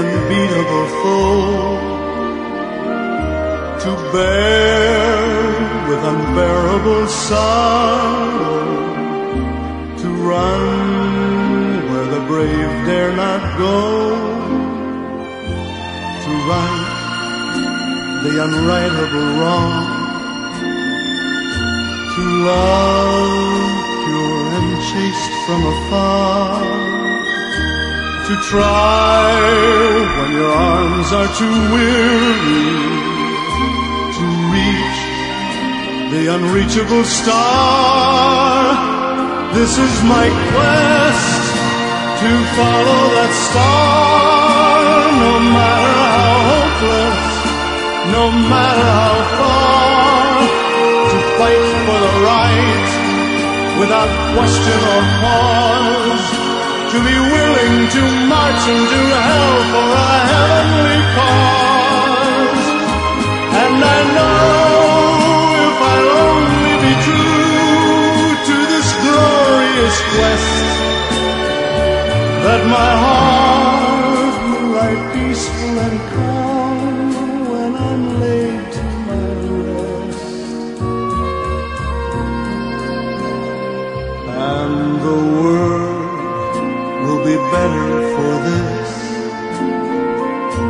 unbeatable foe, to bear with unbearable sorrow, to run where the brave dare not go, to right the unrightable wrong, to love pure and chaste from afar to try when your arms are too weary to reach the unreachable star. This is my quest to follow that star, no matter how hopeless, no matter how far, to fight for the right without question or pause to be to march into hell for a heavenly cause. And I know if I'll only be true to this glorious quest, that my heart will lie peaceful and calm when I'm laid to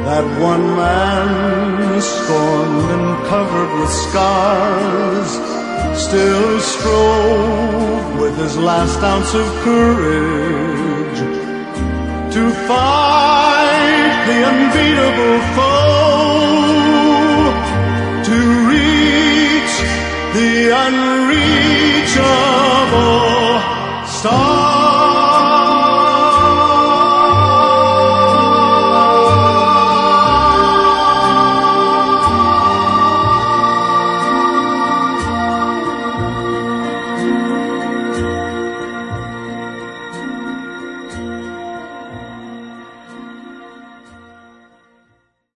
That one man, scorned and covered with scars, still strove with his last ounce of courage to fight the unbeatable foe, to reach the unreachable star.